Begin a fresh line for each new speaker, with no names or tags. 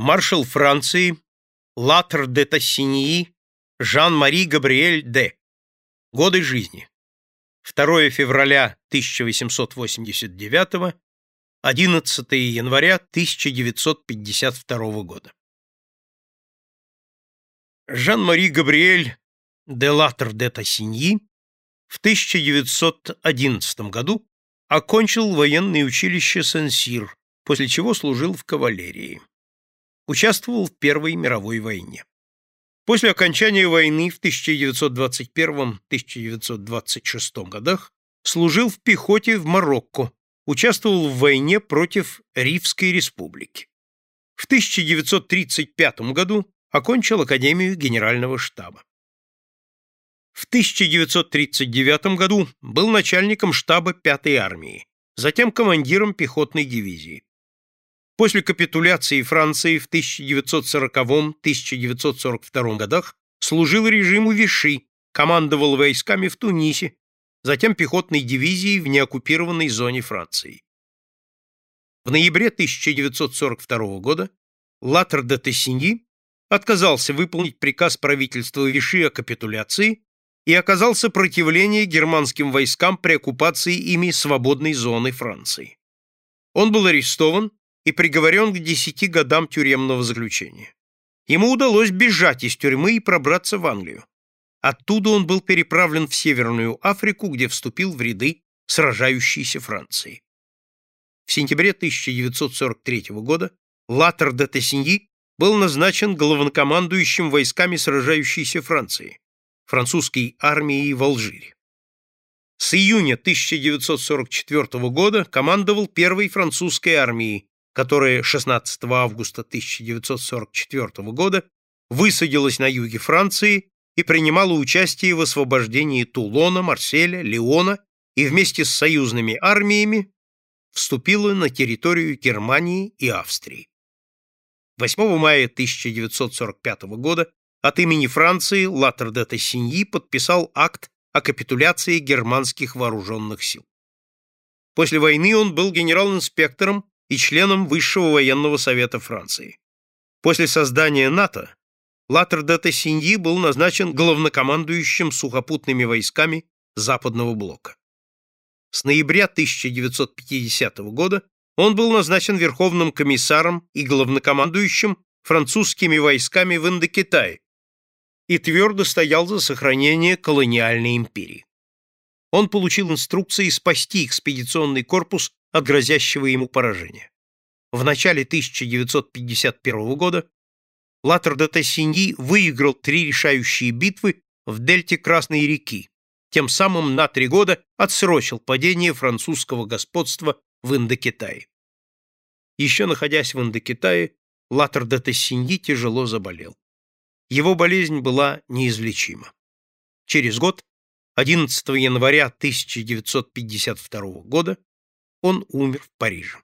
маршал Франции Латр де Тассиньи Жан-Мари Габриэль де. Годы жизни. 2 февраля 1889, 11 января 1952 года. Жан-Мари Габриэль де Латр де Тассиньи в 1911 году окончил военное училище Сен-Сир, после чего служил в кавалерии. Участвовал в Первой мировой войне. После окончания войны в 1921-1926 годах служил в пехоте в Марокко, участвовал в войне против Ривской республики. В 1935 году окончил Академию Генерального штаба. В 1939 году был начальником штаба 5-й армии, затем командиром пехотной дивизии. После капитуляции Франции в 1940-1942 годах служил режиму Виши, командовал войсками в Тунисе, затем пехотной дивизией в неоккупированной зоне Франции. В ноябре 1942 года Латер де Тессиньи отказался выполнить приказ правительства Виши о капитуляции и оказал сопротивление германским войскам при оккупации ими свободной зоны Франции. Он был арестован и приговорен к десяти годам тюремного заключения. Ему удалось бежать из тюрьмы и пробраться в Англию. Оттуда он был переправлен в Северную Африку, где вступил в ряды сражающейся Франции. В сентябре 1943 года Латер де Тессиньи был назначен главнокомандующим войсками сражающейся Франции французской армией в Алжире. С июня 1944 года командовал первой французской армией, которая 16 августа 1944 года высадилась на юге Франции и принимала участие в освобождении Тулона, Марселя, Леона и вместе с союзными армиями вступила на территорию Германии и Австрии. 8 мая 1945 года от имени Франции Латер де Тессиньи подписал акт о капитуляции германских вооруженных сил. После войны он был генерал-инспектором и членом Высшего военного совета Франции. После создания НАТО Латер де Тессиньи был назначен главнокомандующим сухопутными войсками Западного блока. С ноября 1950 года он был назначен верховным комиссаром и главнокомандующим французскими войсками в Индокитае, и твердо стоял за сохранение колониальной империи. Он получил инструкции спасти экспедиционный корпус от грозящего ему поражения. В начале 1951 года Латер де Тессиньи выиграл три решающие битвы в дельте Красной реки, тем самым на три года отсрочил падение французского господства в Индокитае. Еще находясь в Индокитае, Латер де Тессиньи тяжело заболел. Его болезнь была неизлечима. Через год, 11 января 1952 года, он умер в Париже.